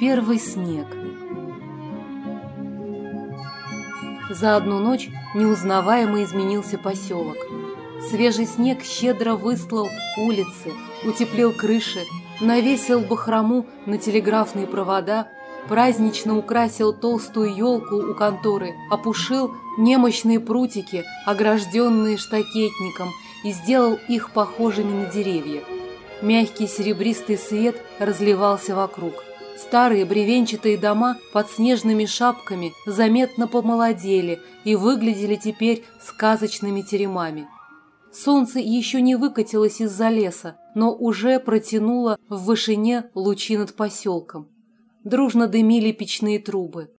Первый снег. За одну ночь неузнаваемо изменился поселок. Свежий снег щедро выслал улицы, утеплил крыши, навесил бахрому на телеграфные провода, празднично украсил толстую елку у конторы, опушил немощные прутики, огражденные штакетником, и сделал их похожими на деревья. Мягкий серебристый свет разливался вокруг. Старые бревенчатые дома под снежными шапками заметно помолодели и выглядели теперь сказочными теремами. Солнце еще не выкатилось из-за леса, но уже протянуло в вышине лучи над поселком. Дружно дымили печные трубы.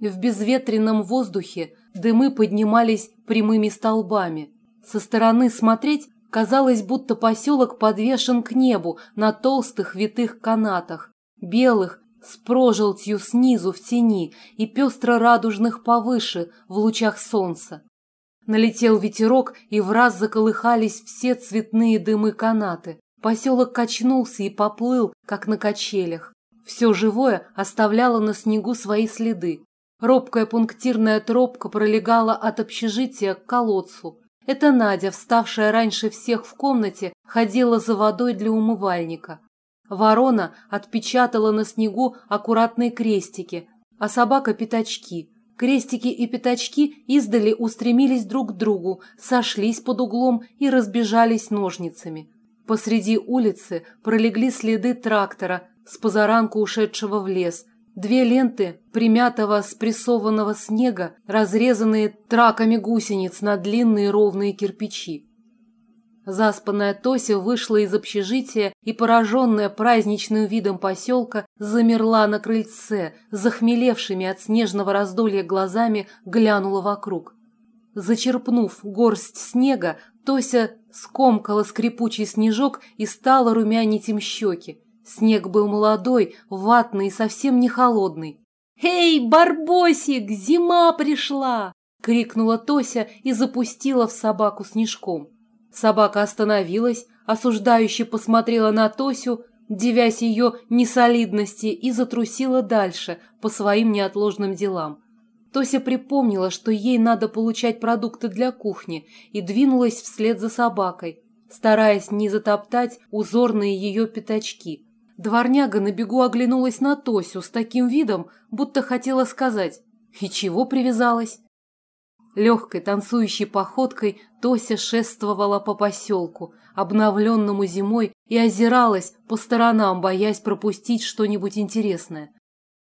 В безветренном воздухе дымы поднимались прямыми столбами. Со стороны смотреть казалось, будто поселок подвешен к небу на толстых витых канатах, белых, с прожелтью снизу в тени и пестро-радужных повыше в лучах солнца. Налетел ветерок, и в раз заколыхались все цветные дымы канаты. Поселок качнулся и поплыл, как на качелях. Все живое оставляло на снегу свои следы. Робкая пунктирная тропка пролегала от общежития к колодцу. Это Надя, вставшая раньше всех в комнате, ходила за водой для умывальника. Ворона отпечатала на снегу аккуратные крестики, а собака – пятачки. Крестики и пятачки издали устремились друг к другу, сошлись под углом и разбежались ножницами. Посреди улицы пролегли следы трактора, с позаранку ушедшего в лес. Две ленты примятого спрессованного снега, разрезанные траками гусениц на длинные ровные кирпичи. Заспанная Тося вышла из общежития и, пораженная праздничным видом поселка, замерла на крыльце, захмелевшими от снежного раздолья глазами глянула вокруг. Зачерпнув горсть снега, Тося скомкала скрипучий снежок и стала румянить им щеки. Снег был молодой, ватный и совсем не холодный. «Эй, Барбосик, зима пришла!» — крикнула Тося и запустила в собаку снежком. Собака остановилась, осуждающе посмотрела на Тосю, девясь ее несолидности, и затрусила дальше по своим неотложным делам. Тося припомнила, что ей надо получать продукты для кухни, и двинулась вслед за собакой, стараясь не затоптать узорные ее пятачки. Дворняга на бегу оглянулась на Тосю с таким видом, будто хотела сказать «И чего привязалась?». Легкой танцующей походкой Тося шествовала по поселку, обновленному зимой, и озиралась по сторонам, боясь пропустить что-нибудь интересное.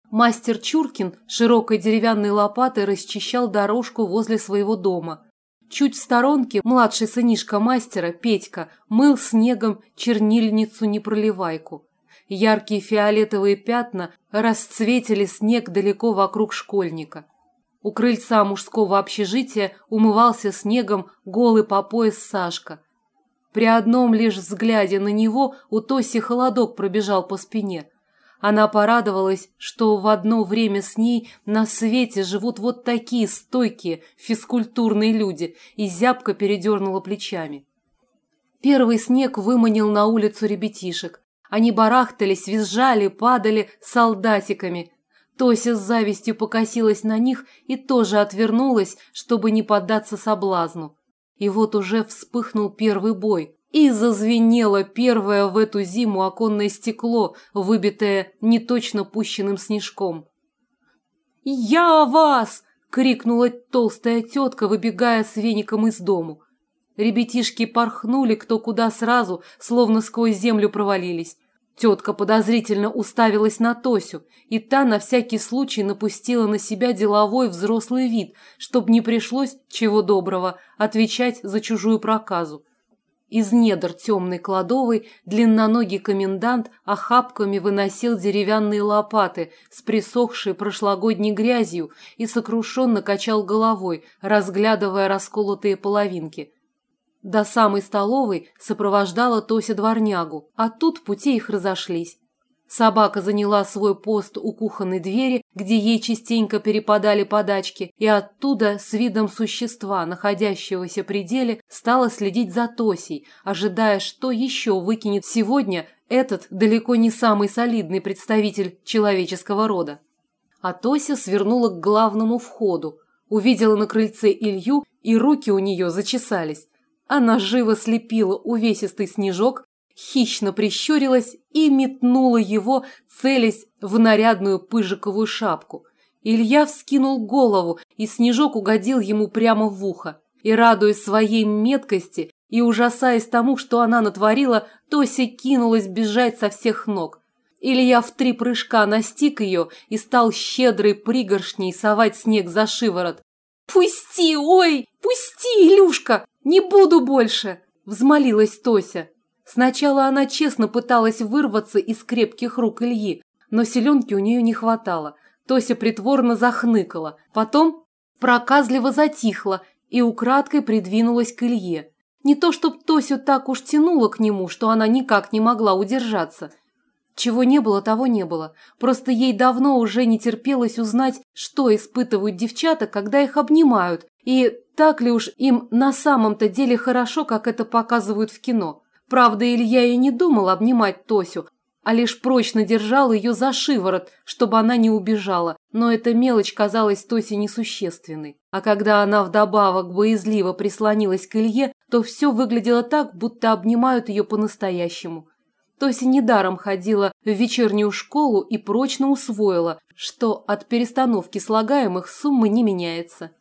Мастер Чуркин широкой деревянной лопатой расчищал дорожку возле своего дома. Чуть в сторонке младший сынишка мастера, Петька, мыл снегом чернильницу-непроливайку. Яркие фиолетовые пятна расцветили снег далеко вокруг школьника. У крыльца мужского общежития умывался снегом голый по пояс Сашка. При одном лишь взгляде на него у Тоси холодок пробежал по спине. Она порадовалась, что в одно время с ней на свете живут вот такие стойкие, физкультурные люди, и зябко передернула плечами. Первый снег выманил на улицу ребятишек. Они барахтались, визжали, падали солдатиками – Тося с завистью покосилась на них и тоже отвернулась, чтобы не поддаться соблазну. И вот уже вспыхнул первый бой, и зазвенело первое в эту зиму оконное стекло, выбитое неточно пущенным снежком. «Я вас!» — крикнула толстая тетка, выбегая с веником из дому. Ребятишки порхнули кто куда сразу, словно сквозь землю провалились. Тетка подозрительно уставилась на Тосю, и та на всякий случай напустила на себя деловой взрослый вид, чтобы не пришлось, чего доброго, отвечать за чужую проказу. Из недр темной кладовой длинноногий комендант охапками выносил деревянные лопаты с присохшей прошлогодней грязью и сокрушенно качал головой, разглядывая расколотые половинки – до самой столовой сопровождала Тося дворнягу, а тут пути их разошлись. Собака заняла свой пост у кухонной двери, где ей частенько перепадали подачки, и оттуда с видом существа, находящегося при деле, стала следить за Тосей, ожидая, что еще выкинет сегодня этот далеко не самый солидный представитель человеческого рода. А Тося свернула к главному входу, увидела на крыльце Илью, и руки у нее зачесались. Она живо слепила увесистый снежок, хищно прищурилась и метнула его, целясь в нарядную пыжиковую шапку. Илья вскинул голову, и снежок угодил ему прямо в ухо. И, радуясь своей меткости и ужасаясь тому, что она натворила, Тося кинулась бежать со всех ног. Илья в три прыжка настиг ее и стал щедрой пригоршней совать снег за шиворот. «Пусти, ой, пусти, Илюшка, не буду больше!» – взмолилась Тося. Сначала она честно пыталась вырваться из крепких рук Ильи, но селенки у нее не хватало. Тося притворно захныкала, потом проказливо затихла и украдкой придвинулась к Илье. Не то чтоб Тосю так уж тянуло к нему, что она никак не могла удержаться. Чего не было, того не было. Просто ей давно уже не терпелось узнать, что испытывают девчата, когда их обнимают, и так ли уж им на самом-то деле хорошо, как это показывают в кино. Правда, Илья и не думал обнимать Тосю, а лишь прочно держал ее за шиворот, чтобы она не убежала, но эта мелочь казалась Тосе несущественной. А когда она вдобавок боязливо прислонилась к Илье, то все выглядело так, будто обнимают ее по-настоящему. Тося недаром ходила в вечернюю школу и прочно усвоила, что от перестановки слагаемых сумма не меняется.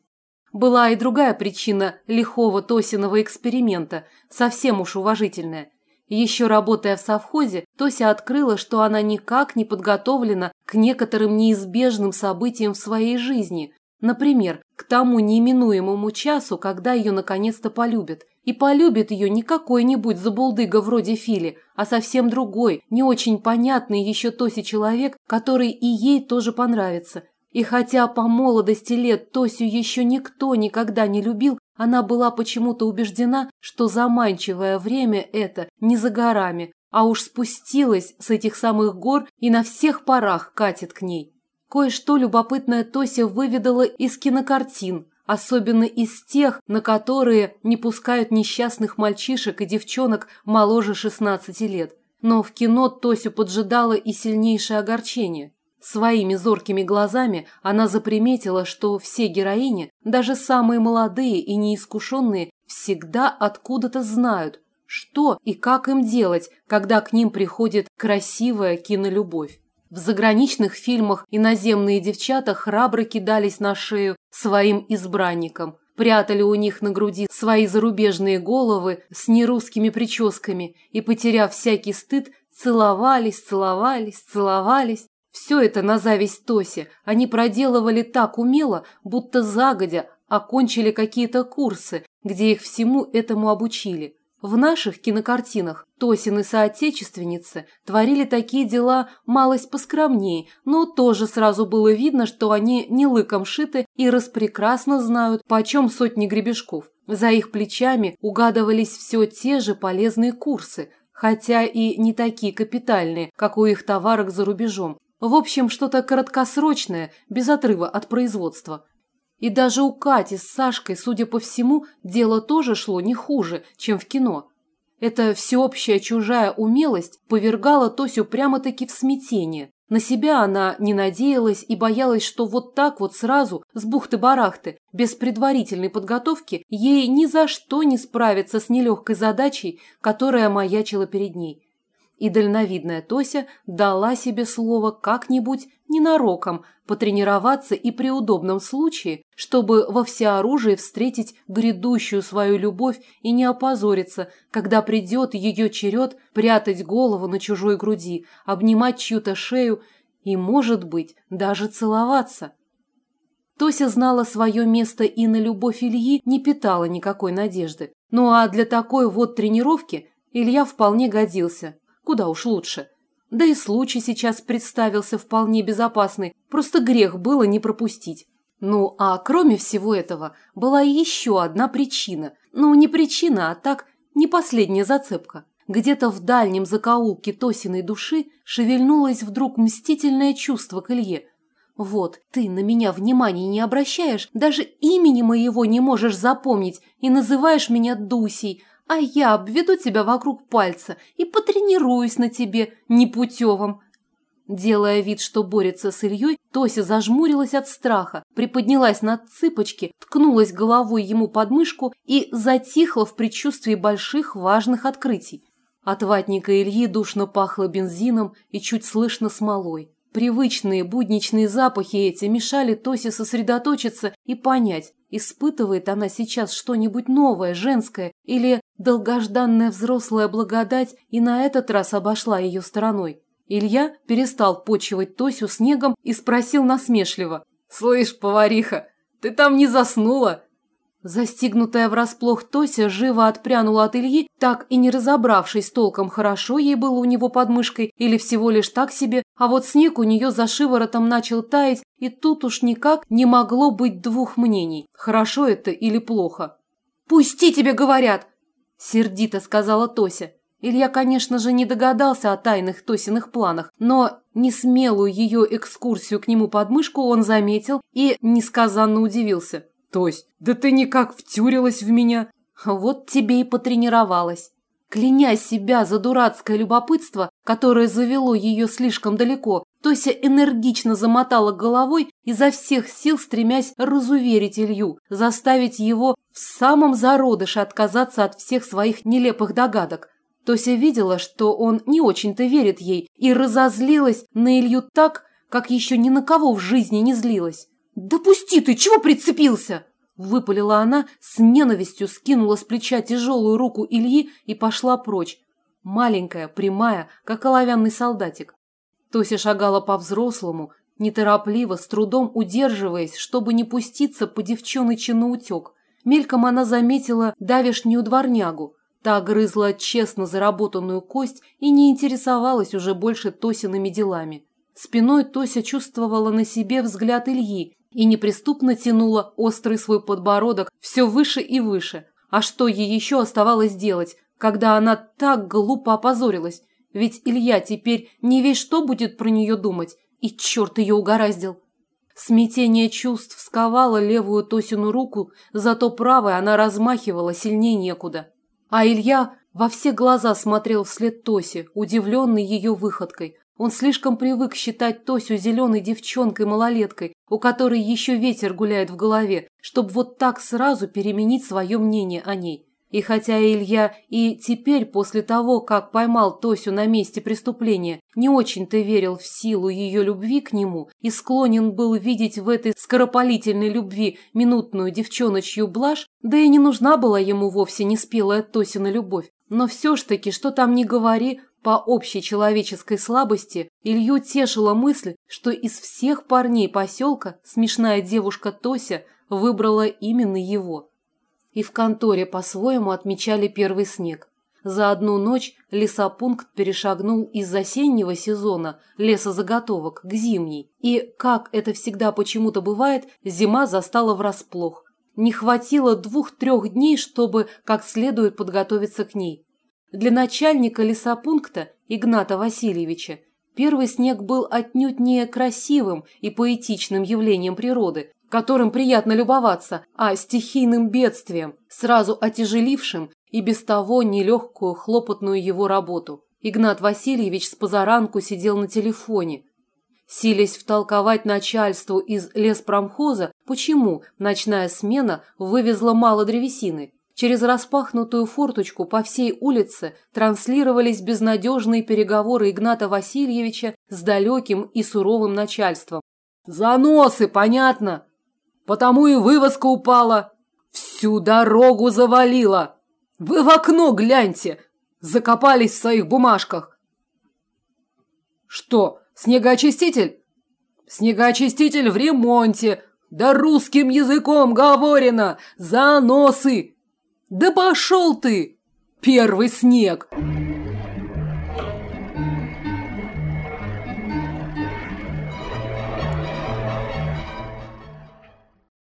Была и другая причина лихого Тосиного эксперимента, совсем уж уважительная. Еще работая в совхозе, Тося открыла, что она никак не подготовлена к некоторым неизбежным событиям в своей жизни. Например, к тому неименуемому часу, когда ее наконец-то полюбят. И полюбит ее не какой-нибудь забулдыга вроде Фили, а совсем другой, не очень понятный еще Тосе человек, который и ей тоже понравится, и хотя по молодости лет Тосю еще никто никогда не любил, она была почему-то убеждена, что заманчивое время это не за горами, а уж спустилась с этих самых гор и на всех парах катит к ней. Кое-что любопытное Тося выведала из кинокартин, особенно из тех, на которые не пускают несчастных мальчишек и девчонок моложе 16 лет. Но в кино Тосю поджидало и сильнейшее огорчение. Своими зоркими глазами она заприметила, что все героини, даже самые молодые и неискушенные, всегда откуда-то знают, что и как им делать, когда к ним приходит красивая кинолюбовь. В заграничных фильмах иноземные девчата храбро кидались на шею своим избранникам, прятали у них на груди свои зарубежные головы с нерусскими прическами и, потеряв всякий стыд, целовались, целовались, целовались, все это на зависть Тосе они проделывали так умело, будто загодя окончили какие-то курсы, где их всему этому обучили. В наших кинокартинах Тосины соотечественницы творили такие дела малость поскромнее, но тоже сразу было видно, что они не лыком шиты и распрекрасно знают, почем сотни гребешков. За их плечами угадывались все те же полезные курсы, хотя и не такие капитальные, как у их товарок за рубежом, в общем, что-то краткосрочное, без отрыва от производства. И даже у Кати с Сашкой, судя по всему, дело тоже шло не хуже, чем в кино. Эта всеобщая чужая умелость повергала Тосю прямо-таки в смятение. На себя она не надеялась и боялась, что вот так вот сразу, с бухты-барахты, без предварительной подготовки, ей ни за что не справиться с нелегкой задачей, которая маячила перед ней и дальновидная Тося дала себе слово как-нибудь ненароком потренироваться и при удобном случае, чтобы во всеоружии встретить грядущую свою любовь и не опозориться, когда придет ее черед прятать голову на чужой груди, обнимать чью-то шею и, может быть, даже целоваться. Тося знала свое место и на любовь Ильи не питала никакой надежды. Ну а для такой вот тренировки Илья вполне годился. Куда уж лучше. Да и случай сейчас представился вполне безопасный, просто грех было не пропустить. Ну, а кроме всего этого, была еще одна причина. Ну, не причина, а так, не последняя зацепка. Где-то в дальнем закоулке Тосиной души шевельнулось вдруг мстительное чувство к Илье. «Вот, ты на меня внимания не обращаешь, даже имени моего не можешь запомнить и называешь меня Дусей, а я обведу тебя вокруг пальца и потренируюсь на тебе непутевом. Делая вид, что борется с Ильей, Тося зажмурилась от страха, приподнялась на цыпочки, ткнулась головой ему под мышку и затихла в предчувствии больших важных открытий. От ватника Ильи душно пахло бензином и чуть слышно смолой. Привычные будничные запахи эти мешали Тосе сосредоточиться и понять, испытывает она сейчас что-нибудь новое, женское, или долгожданная взрослая благодать и на этот раз обошла ее стороной. Илья перестал почивать Тосю снегом и спросил насмешливо. «Слышь, повариха, ты там не заснула?» Застигнутая врасплох Тося живо отпрянула от Ильи, так и не разобравшись толком, хорошо ей было у него под мышкой или всего лишь так себе, а вот снег у нее за шиворотом начал таять, и тут уж никак не могло быть двух мнений, хорошо это или плохо. «Пусти тебе, говорят!» – сердито сказала Тося. Илья, конечно же, не догадался о тайных Тосиных планах, но несмелую ее экскурсию к нему под мышку он заметил и несказанно удивился. «Тось, да ты никак втюрилась в меня!» «Вот тебе и потренировалась». Кляня себя за дурацкое любопытство, которое завело ее слишком далеко, Тося энергично замотала головой, изо всех сил стремясь разуверить Илью, заставить его в самом зародыше отказаться от всех своих нелепых догадок. Тося видела, что он не очень-то верит ей, и разозлилась на Илью так, как еще ни на кого в жизни не злилась. «Да пусти ты, чего прицепился?» Выпалила она, с ненавистью скинула с плеча тяжелую руку Ильи и пошла прочь. Маленькая, прямая, как оловянный солдатик. Тося шагала по-взрослому, неторопливо, с трудом удерживаясь, чтобы не пуститься по девчоночи на утек. Мельком она заметила давешнюю дворнягу. Та грызла честно заработанную кость и не интересовалась уже больше Тосиными делами. Спиной Тося чувствовала на себе взгляд Ильи и неприступно тянула острый свой подбородок все выше и выше. А что ей еще оставалось делать, когда она так глупо опозорилась? Ведь Илья теперь не весь что будет про нее думать, и черт ее угораздил. Смятение чувств сковало левую Тосину руку, зато правой она размахивала сильнее некуда. А Илья во все глаза смотрел вслед Тосе, удивленный ее выходкой. Он слишком привык считать Тосю зеленой девчонкой-малолеткой, у которой еще ветер гуляет в голове, чтобы вот так сразу переменить свое мнение о ней. И хотя Илья и теперь, после того, как поймал Тосю на месте преступления, не очень-то верил в силу ее любви к нему и склонен был видеть в этой скоропалительной любви минутную девчоночью блажь, да и не нужна была ему вовсе не спелая Тосина любовь. Но все ж таки, что там ни говори, по общей человеческой слабости Илью тешила мысль, что из всех парней поселка смешная девушка Тося выбрала именно его и в конторе по-своему отмечали первый снег. За одну ночь лесопункт перешагнул из осеннего сезона лесозаготовок к зимней. И, как это всегда почему-то бывает, зима застала врасплох. Не хватило двух-трех дней, чтобы как следует подготовиться к ней. Для начальника лесопункта Игната Васильевича первый снег был отнюдь не красивым и поэтичным явлением природы, которым приятно любоваться, а стихийным бедствием, сразу отяжелившим и без того нелегкую хлопотную его работу. Игнат Васильевич с позаранку сидел на телефоне, силясь втолковать начальству из леспромхоза, почему ночная смена вывезла мало древесины. Через распахнутую форточку по всей улице транслировались безнадежные переговоры Игната Васильевича с далеким и суровым начальством. «Заносы, понятно!» Потому и вывозка упала. Всю дорогу завалила. Вы в окно гляньте. Закопались в своих бумажках. Что, снегоочиститель? Снегоочиститель в ремонте. Да русским языком говорено. Заносы. Да пошел ты. Первый снег.